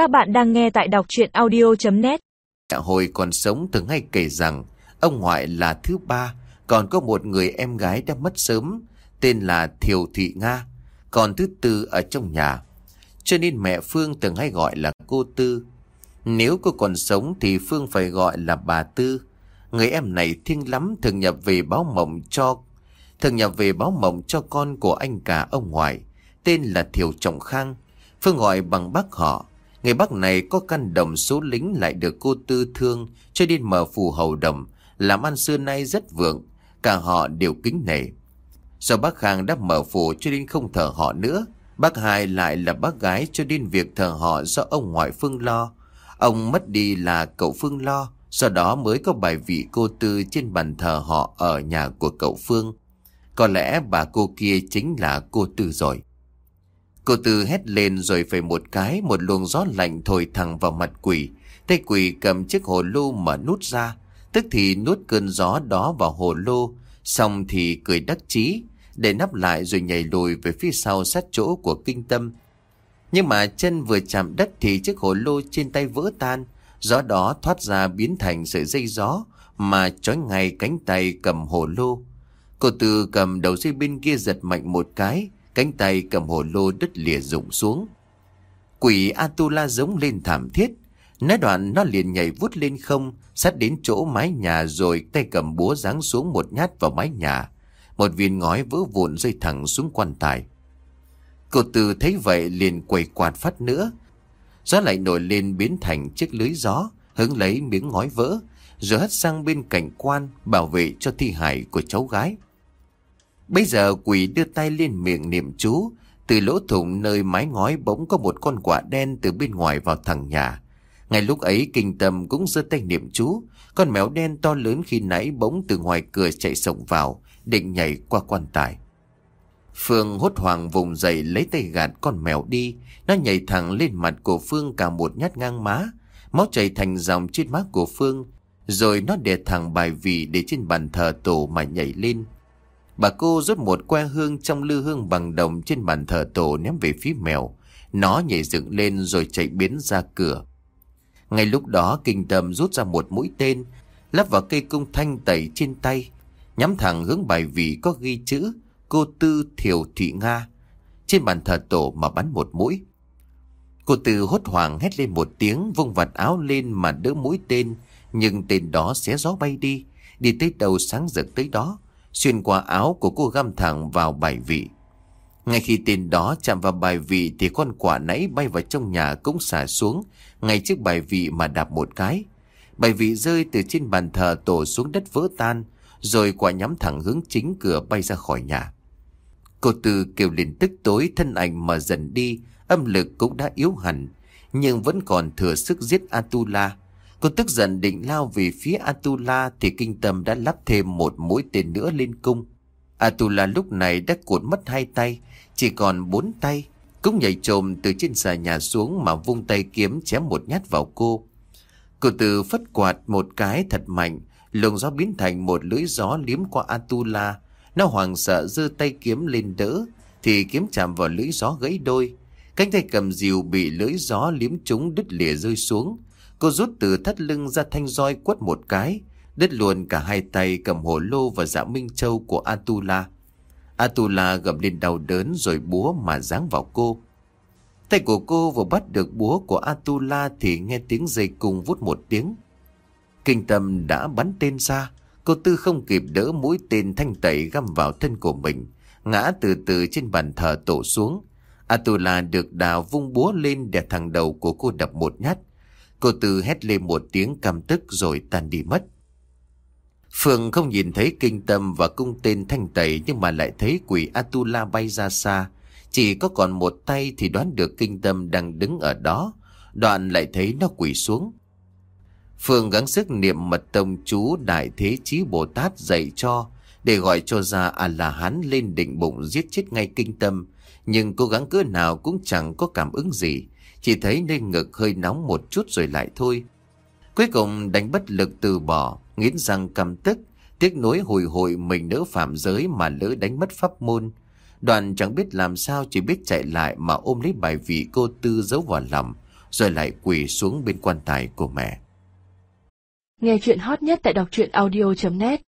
Các bạn đang nghe tại đọc chuyện audio.net dạ Hồi còn sống thường hay kể rằng ông ngoại là thứ ba, còn có một người em gái đã mất sớm, tên là Thiều Thị Nga, còn thứ tư ở trong nhà. Cho nên mẹ Phương thường hay gọi là cô Tư. Nếu cô còn sống thì Phương phải gọi là bà Tư. Người em này thiêng lắm thường nhập về báo mộng cho thường nhập về báo mộng cho con của anh cả ông ngoại, tên là Thiều Trọng Khang. Phương gọi bằng bác họ. Người bác này có căn đồng số lính lại được cô Tư thương cho nên mở phù hầu đồng, làm ăn xưa nay rất vượng, cả họ đều kính nể. Do bác Khang đã mở phù cho nên không thờ họ nữa, bác hai lại là bác gái cho nên việc thờ họ do ông ngoại Phương lo. Ông mất đi là cậu Phương lo, sau đó mới có bài vị cô Tư trên bàn thờ họ ở nhà của cậu Phương. Có lẽ bà cô kia chính là cô Tư rồi. Cô Tư hét lên rồi phải một cái, một luồng gió lạnh thổi thẳng vào mặt quỷ. Tay quỷ cầm chiếc hồ lô mở nút ra, tức thì nuốt cơn gió đó vào hồ lô, xong thì cười đắc chí, để nắp lại rồi nhảy lùi về phía sau sát chỗ của kinh tâm. Nhưng mà chân vừa chạm đất thì chiếc hồ lô trên tay vỡ tan, gió đó thoát ra biến thành sợi dây gió mà trói ngay cánh tay cầm hồ lô. Cô Tư cầm đầu dây bên kia giật mạnh một cái, cánh tay cầm hồ lô đứt lìa rụng xuống. Quỷ Atula giống lên thảm thiết, nói đoạn nó liền nhảy vút lên không, sát đến chỗ mái nhà rồi tay cầm búa giáng xuống một nhát vào mái nhà. Một viên ngói vỡ vụn rơi thẳng xuống quan tài. Cô Tư thấy vậy liền quầy quạt phát nữa. Gió lại nổi lên biến thành chiếc lưới gió, hứng lấy miếng ngói vỡ, rồi hất sang bên cạnh quan bảo vệ cho thi hài của cháu gái. Bây giờ quỷ đưa tay lên miệng niệm chú, từ lỗ thủng nơi mái ngói bỗng có một con quả đen từ bên ngoài vào thẳng nhà. Ngay lúc ấy kinh tâm cũng giơ tay niệm chú, con mèo đen to lớn khi nãy bỗng từ ngoài cửa chạy sổng vào, định nhảy qua quan tài. Phương hốt hoảng vùng dậy lấy tay gạt con mèo đi, nó nhảy thẳng lên mặt của Phương cả một nhát ngang má, máu chảy thành dòng trên má của Phương, rồi nó đè thẳng bài vị để trên bàn thờ tổ mà nhảy lên. Bà cô rút một que hương trong lư hương bằng đồng trên bàn thờ tổ ném về phía mèo. Nó nhảy dựng lên rồi chạy biến ra cửa. Ngay lúc đó kinh tâm rút ra một mũi tên, lắp vào cây cung thanh tẩy trên tay, nhắm thẳng hướng bài vị có ghi chữ cô Tư Thiều Thị Nga. Trên bàn thờ tổ mà bắn một mũi. Cô Tư hốt hoảng hét lên một tiếng, vung vặt áo lên mà đỡ mũi tên, nhưng tên đó xé gió bay đi, đi tới đầu sáng rực tới đó xuyên qua áo của cô găm thẳng vào bài vị. Ngay khi tên đó chạm vào bài vị thì con quả nãy bay vào trong nhà cũng xả xuống, ngay trước bài vị mà đạp một cái. Bài vị rơi từ trên bàn thờ tổ xuống đất vỡ tan, rồi quả nhắm thẳng hướng chính cửa bay ra khỏi nhà. Cô Tư kêu lên tức tối thân ảnh mà dần đi, âm lực cũng đã yếu hẳn, nhưng vẫn còn thừa sức giết Atula. Cô tức giận định lao về phía Atula thì kinh tâm đã lắp thêm một mũi tên nữa lên cung. Atula lúc này đã cuột mất hai tay, chỉ còn bốn tay. Cũng nhảy trồm từ trên xà nhà xuống mà vung tay kiếm chém một nhát vào cô. Cô từ phất quạt một cái thật mạnh, luồng gió biến thành một lưỡi gió liếm qua Atula. Nó hoàng sợ giơ tay kiếm lên đỡ, thì kiếm chạm vào lưỡi gió gãy đôi. Cánh tay cầm diều bị lưỡi gió liếm trúng đứt lìa rơi xuống. Cô rút từ thắt lưng ra thanh roi quất một cái, đứt luôn cả hai tay cầm hồ lô và dạ minh châu của Atula. Atula gầm lên đau đớn rồi búa mà giáng vào cô. Tay của cô vừa bắt được búa của Atula thì nghe tiếng dây cung vút một tiếng. Kinh tâm đã bắn tên ra, cô tư không kịp đỡ mũi tên thanh tẩy găm vào thân của mình, ngã từ từ trên bàn thờ tổ xuống. Atula được đào vung búa lên để thằng đầu của cô đập một nhát, Cô Tư hét lên một tiếng căm tức rồi tan đi mất. Phương không nhìn thấy kinh tâm và cung tên thanh tẩy nhưng mà lại thấy quỷ Atula bay ra xa. Chỉ có còn một tay thì đoán được kinh tâm đang đứng ở đó. Đoạn lại thấy nó quỷ xuống. Phương gắng sức niệm mật tông chú Đại Thế Chí Bồ Tát dạy cho, để gọi cho ra A-la-hán lên định bụng giết chết ngay kinh tâm. Nhưng cố gắng cỡ nào cũng chẳng có cảm ứng gì. Chỉ thấy nơi ngực hơi nóng một chút rồi lại thôi. Cuối cùng đánh bất lực từ bỏ, Nghiến răng cầm tức, Tiếc nối hồi hồi mình nỡ phạm giới Mà lỡ đánh mất pháp môn. Đoàn chẳng biết làm sao Chỉ biết chạy lại mà ôm lấy bài vị cô tư giấu vào lòng, rồi lại quỳ xuống bên quan tài của mẹ. Nghe chuyện hot nhất tại đọc truyện audio.net